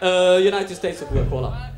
Uh, United States of Coca-Cola.